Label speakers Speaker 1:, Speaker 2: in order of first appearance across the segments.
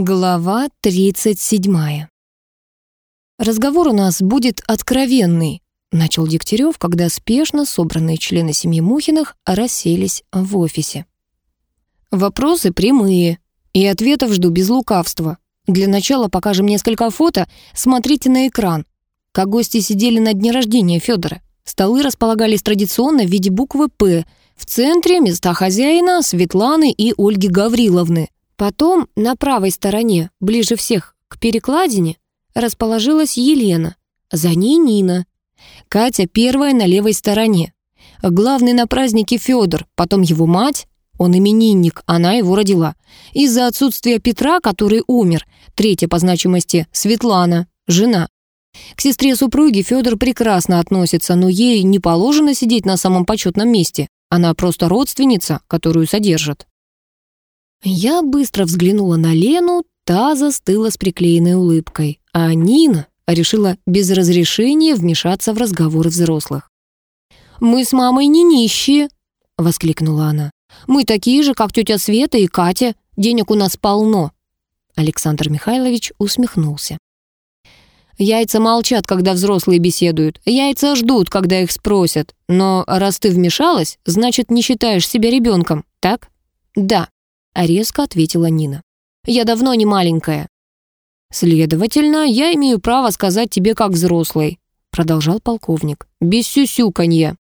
Speaker 1: Глава 37. «Разговор у нас будет откровенный», — начал Дегтярев, когда спешно собранные члены семьи Мухиных расселись в офисе. «Вопросы прямые, и ответов жду без лукавства. Для начала покажем несколько фото, смотрите на экран. Как гости сидели на дне рождения Федора. Столы располагались традиционно в виде буквы «П», в центре места хозяина Светланы и Ольги Гавриловны, Потом на правой стороне, ближе всех к перекладине, расположилась Елена, за ней Нина. Катя первая на левой стороне. Главный на празднике Федор, потом его мать, он именинник, она его родила. Из-за отсутствия Петра, который умер, третья по значимости Светлана, жена. К сестре супруги Федор прекрасно относится, но ей не положено сидеть на самом почетном месте. Она просто родственница, которую содержат. Я быстро взглянула на Лену, та застыла с приклеенной улыбкой, а Нина решила без разрешения вмешаться в разговоры взрослых. «Мы с мамой не нищие», — воскликнула она. «Мы такие же, как тетя Света и Катя. Денег у нас полно». Александр Михайлович усмехнулся. Яйца молчат, когда взрослые беседуют. Яйца ждут, когда их спросят. Но раз ты вмешалась, значит, не считаешь себя ребенком, так? Да, резко ответила Нина. «Я давно не маленькая». «Следовательно, я имею право сказать тебе как взрослый», продолжал полковник. «Без сюсюканья.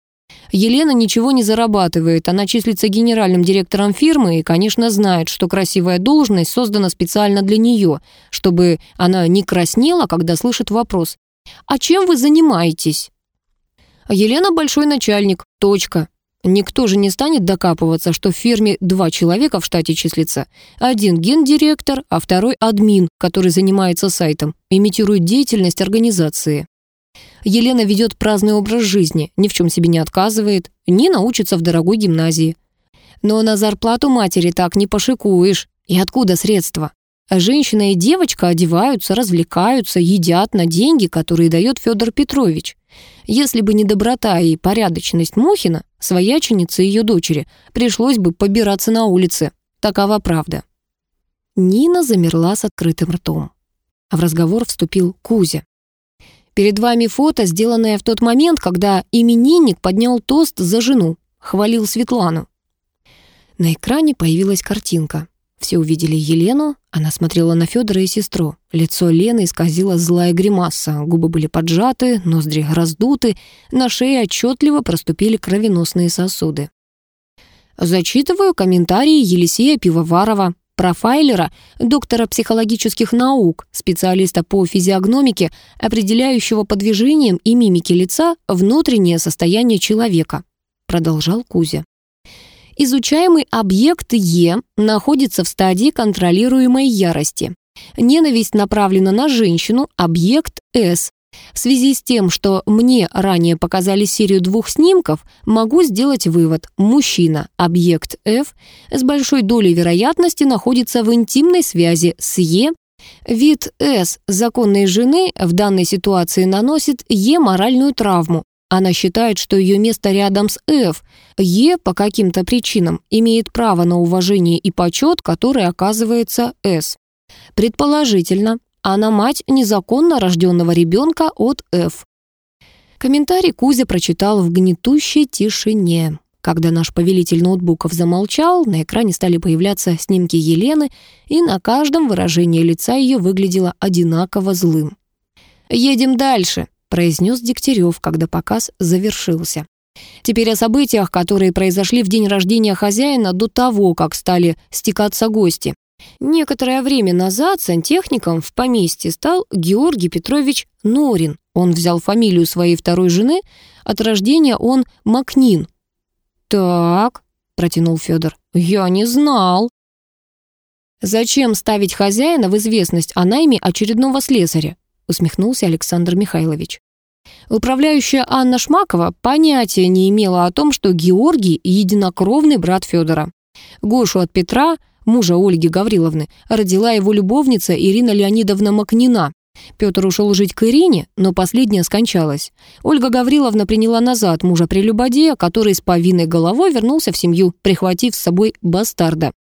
Speaker 1: Елена ничего не зарабатывает, она числится генеральным директором фирмы и, конечно, знает, что красивая должность создана специально для нее, чтобы она не краснела, когда слышит вопрос «А чем вы занимаетесь?» Елена большой начальник, точка. Никто же не станет докапываться, что в фирме два человека в штате числится. Один гендиректор, а второй админ, который занимается сайтом, имитирует деятельность организации. Елена ведет праздный образ жизни, ни в чем себе не отказывает, не научится в дорогой гимназии. Но на зарплату матери так не пошикуешь. И откуда средства? Женщина и девочка одеваются, развлекаются, едят на деньги, которые дает Федор Петрович. Если бы не доброта и порядочность Мухина, свояченицы ее дочери, пришлось бы побираться на улице. Такова правда. Нина замерла с открытым ртом. А в разговор вступил Кузя. «Перед вами фото, сделанное в тот момент, когда именинник поднял тост за жену, хвалил Светлану». На экране появилась картинка. Все увидели Елену, она смотрела на Федора и сестру. Лицо Лены исказило злая гримаса, губы были поджаты, ноздри раздуты, на шее отчетливо проступили кровеносные сосуды. Зачитываю комментарии Елисея Пивоварова, профайлера, доктора психологических наук, специалиста по физиогномике, определяющего по движениям и мимике лица внутреннее состояние человека, продолжал Кузя. Изучаемый объект Е находится в стадии контролируемой ярости. Ненависть направлена на женщину, объект С. В связи с тем, что мне ранее показали серию двух снимков, могу сделать вывод. Мужчина, объект F, с большой долей вероятности находится в интимной связи с Е. Вид С законной жены в данной ситуации наносит Е моральную травму, она считает, что ее место рядом с F. Е по каким-то причинам имеет право на уважение и почет, который оказывается С. Предположительно, она мать незаконно рожденного ребенка от F. Комментарий Кузя прочитал в гнетущей тишине. Когда наш повелитель ноутбуков замолчал, на экране стали появляться снимки Елены, и на каждом выражение лица ее выглядело одинаково злым. «Едем дальше», произнес Дегтярев, когда показ завершился. Теперь о событиях, которые произошли в день рождения хозяина до того, как стали стекаться гости. Некоторое время назад сантехником в поместье стал Георгий Петрович Норин. Он взял фамилию своей второй жены, от рождения он Макнин. «Так», — протянул Федор, — «я не знал». «Зачем ставить хозяина в известность о найме очередного слесаря?» Усмехнулся Александр Михайлович. Управляющая Анна Шмакова понятия не имела о том, что Георгий — единокровный брат Федора. Гошу от Петра, мужа Ольги Гавриловны, родила его любовница Ирина Леонидовна Макнина. Петр ушел жить к Ирине, но последняя скончалась. Ольга Гавриловна приняла назад мужа прелюбодея, который с повинной головой вернулся в семью, прихватив с собой бастарда.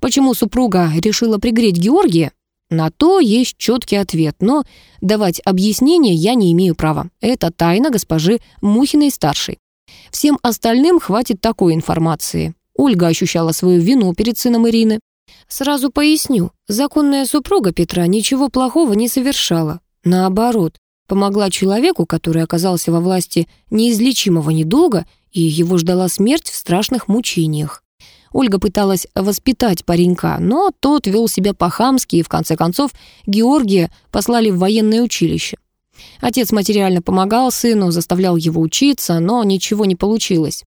Speaker 1: Почему супруга решила пригреть Георгия? На то есть четкий ответ, но давать объяснение я не имею права. Это тайна госпожи Мухиной-старшей. Всем остальным хватит такой информации. Ольга ощущала свою вину перед сыном Ирины. Сразу поясню, законная супруга Петра ничего плохого не совершала. Наоборот, помогла человеку, который оказался во власти неизлечимого недуга, и его ждала смерть в страшных мучениях. Ольга пыталась воспитать паренька, но тот вел себя по-хамски, и в конце концов Георгия послали в военное училище. Отец материально помогал сыну, заставлял его учиться, но ничего не получилось.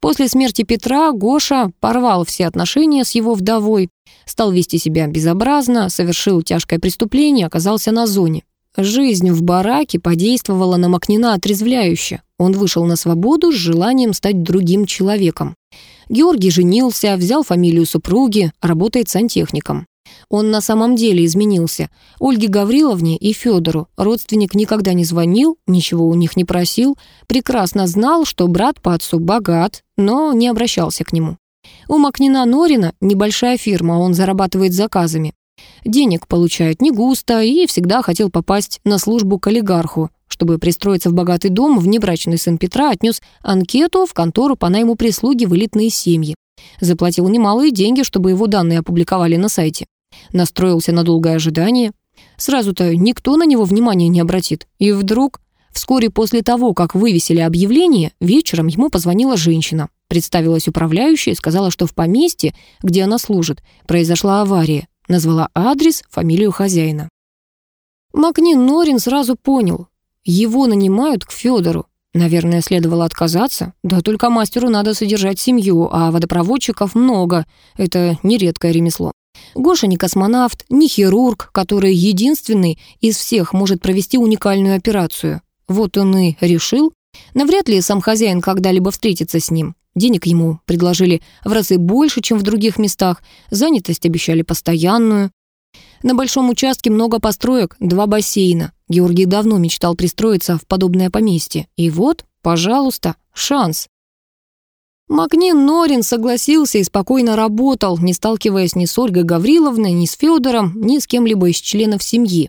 Speaker 1: После смерти Петра Гоша порвал все отношения с его вдовой, стал вести себя безобразно, совершил тяжкое преступление, оказался на зоне. Жизнь в бараке подействовала на Макнина отрезвляюще. Он вышел на свободу с желанием стать другим человеком. Георгий женился, взял фамилию супруги, работает сантехником. Он на самом деле изменился. Ольге Гавриловне и Федору родственник никогда не звонил, ничего у них не просил, прекрасно знал, что брат по отцу богат, но не обращался к нему. У Макнина Норина небольшая фирма, он зарабатывает заказами. Денег получает не густо и всегда хотел попасть на службу к олигарху. Чтобы пристроиться в богатый дом, внебрачный сын Петра отнес анкету в контору по найму прислуги в элитные семьи. Заплатил немалые деньги, чтобы его данные опубликовали на сайте. Настроился на долгое ожидание. Сразу-то никто на него внимания не обратит. И вдруг, вскоре после того, как вывесили объявление, вечером ему позвонила женщина. Представилась управляющая и сказала, что в поместье, где она служит, произошла авария. Назвала адрес, фамилию хозяина. Макнин Норин сразу понял. Его нанимают к Федору. Наверное, следовало отказаться. Да только мастеру надо содержать семью, а водопроводчиков много. Это нередкое ремесло. Гоша не космонавт, не хирург, который единственный из всех может провести уникальную операцию. Вот он и решил. Навряд ли сам хозяин когда-либо встретится с ним. Денег ему предложили в разы больше, чем в других местах. Занятость обещали постоянную. На большом участке много построек, два бассейна. Георгий давно мечтал пристроиться в подобное поместье. И вот, пожалуйста, шанс. Магнин Норин согласился и спокойно работал, не сталкиваясь ни с Ольгой Гавриловной, ни с Федором, ни с кем-либо из членов семьи.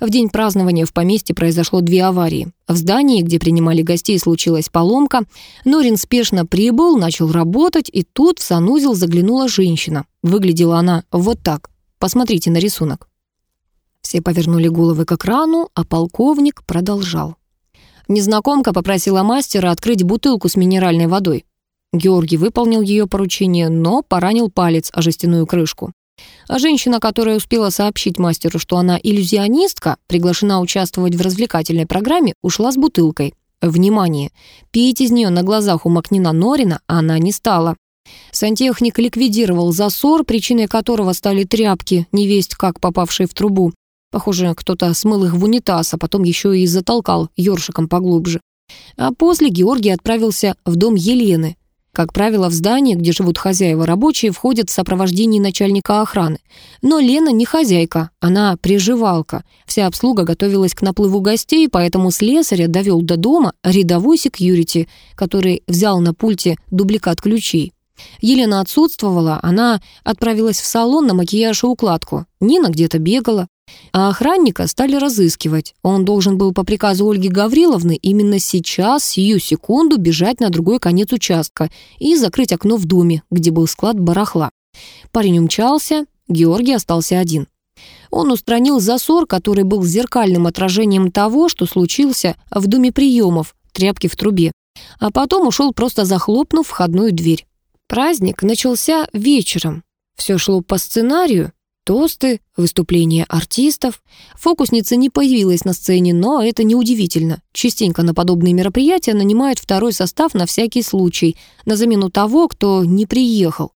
Speaker 1: В день празднования в поместье произошло две аварии. В здании, где принимали гостей, случилась поломка. Норин спешно прибыл, начал работать, и тут в санузел заглянула женщина. Выглядела она вот так. Посмотрите на рисунок. Все повернули головы к экрану, а полковник продолжал. Незнакомка попросила мастера открыть бутылку с минеральной водой. Георгий выполнил ее поручение, но поранил палец о жестяную крышку. А женщина, которая успела сообщить мастеру, что она иллюзионистка, приглашена участвовать в развлекательной программе, ушла с бутылкой. Внимание! Пить из нее на глазах у Макнина Норина она не стала. Сантехник ликвидировал засор, причиной которого стали тряпки, невесть как попавшие в трубу. Похоже, кто-то смыл их в унитаз, а потом еще и затолкал ёршиком поглубже. А после Георгий отправился в дом Елены, как правило, в здание, где живут хозяева рабочие, входят в сопровождении начальника охраны. Но Лена не хозяйка, она приживалка. Вся обслуга готовилась к наплыву гостей, поэтому слесаря довел до дома рядовой секьюрити, который взял на пульте дубликат ключей. Елена отсутствовала, она отправилась в салон на макияж и укладку. Нина где-то бегала. А охранника стали разыскивать. Он должен был по приказу Ольги Гавриловны именно сейчас, сию секунду, бежать на другой конец участка и закрыть окно в доме, где был склад барахла. Парень умчался, Георгий остался один. Он устранил засор, который был зеркальным отражением того, что случился в доме приемов, тряпки в трубе. А потом ушел, просто захлопнув входную дверь. Праздник начался вечером. Все шло по сценарию, Тосты, выступления артистов. Фокусница не появилась на сцене, но это неудивительно. Частенько на подобные мероприятия нанимают второй состав на всякий случай, на замену того, кто не приехал.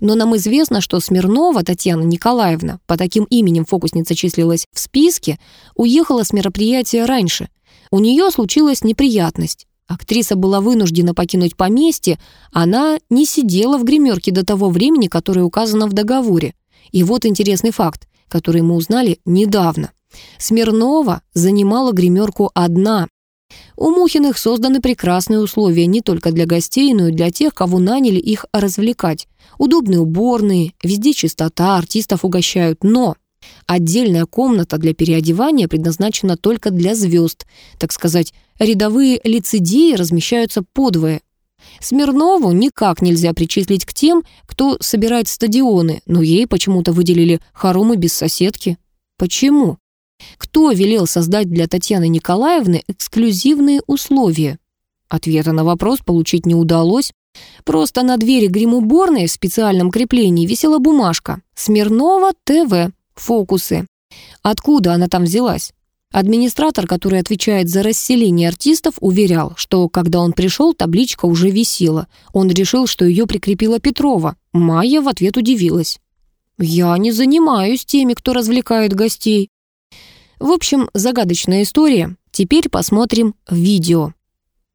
Speaker 1: Но нам известно, что Смирнова Татьяна Николаевна, по таким именем фокусница числилась в списке, уехала с мероприятия раньше. У нее случилась неприятность. Актриса была вынуждена покинуть поместье, она не сидела в гримерке до того времени, которое указано в договоре. И вот интересный факт, который мы узнали недавно. Смирнова занимала гримерку одна. У Мухиных созданы прекрасные условия не только для гостей, но и для тех, кого наняли их развлекать. Удобные уборные, везде чистота, артистов угощают. Но Отдельная комната для переодевания предназначена только для звезд. Так сказать, рядовые лицедеи размещаются подвое. Смирнову никак нельзя причислить к тем, кто собирает стадионы, но ей почему-то выделили хоромы без соседки. Почему? Кто велел создать для Татьяны Николаевны эксклюзивные условия? Ответа на вопрос получить не удалось. Просто на двери гримуборной в специальном креплении висела бумажка «Смирнова ТВ. Фокусы». Откуда она там взялась? Администратор, который отвечает за расселение артистов, уверял, что когда он пришел, табличка уже висела. Он решил, что ее прикрепила Петрова. Майя в ответ удивилась. «Я не занимаюсь теми, кто развлекает гостей». В общем, загадочная история. Теперь посмотрим видео.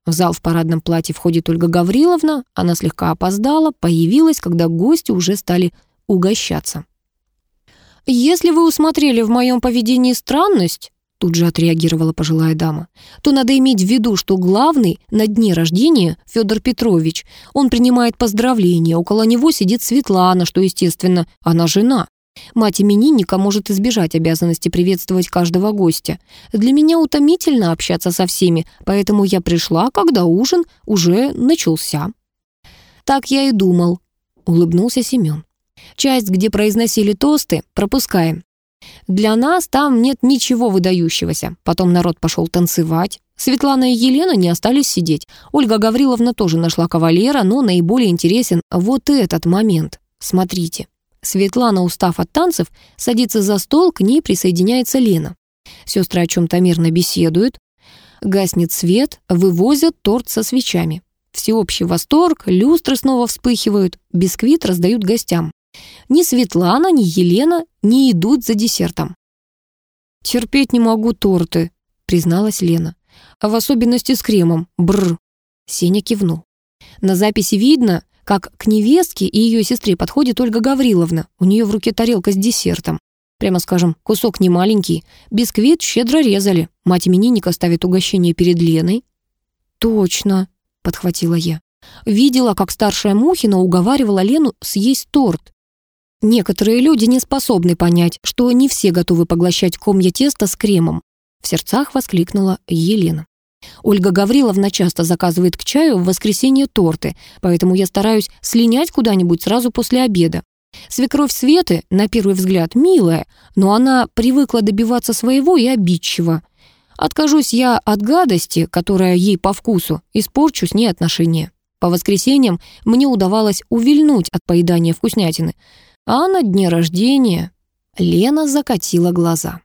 Speaker 1: В зал в парадном платье входит Ольга Гавриловна. Она слегка опоздала, появилась, когда гости уже стали угощаться. «Если вы усмотрели в моем поведении странность», тут же отреагировала пожилая дама, то надо иметь в виду, что главный на дне рождения Федор Петрович. Он принимает поздравления, около него сидит Светлана, что, естественно, она жена. Мать именинника может избежать обязанности приветствовать каждого гостя. Для меня утомительно общаться со всеми, поэтому я пришла, когда ужин уже начался. «Так я и думал», — улыбнулся Семен. «Часть, где произносили тосты, пропускаем. Для нас там нет ничего выдающегося. Потом народ пошел танцевать. Светлана и Елена не остались сидеть. Ольга Гавриловна тоже нашла кавалера, но наиболее интересен вот этот момент. Смотрите. Светлана, устав от танцев, садится за стол, к ней присоединяется Лена. Сестры о чем-то мирно беседуют. Гаснет свет, вывозят торт со свечами. Всеобщий восторг, люстры снова вспыхивают, бисквит раздают гостям. Ни Светлана, ни Елена не идут за десертом. «Терпеть не могу торты», — призналась Лена. «А в особенности с кремом. Бррр». Сеня кивнул. На записи видно, как к невестке и ее сестре подходит Ольга Гавриловна. У нее в руке тарелка с десертом. Прямо скажем, кусок не маленький. Бисквит щедро резали. Мать именинника ставит угощение перед Леной. «Точно», — подхватила я. Видела, как старшая Мухина уговаривала Лену съесть торт. Некоторые люди не способны понять, что не все готовы поглощать комья теста с кремом. В сердцах воскликнула Елена. Ольга Гавриловна часто заказывает к чаю в воскресенье торты, поэтому я стараюсь слинять куда-нибудь сразу после обеда. Свекровь Светы, на первый взгляд, милая, но она привыкла добиваться своего и обидчива. Откажусь я от гадости, которая ей по вкусу, испорчу с ней отношения. По воскресеньям мне удавалось увильнуть от поедания вкуснятины, а на дне рождения Лена закатила глаза.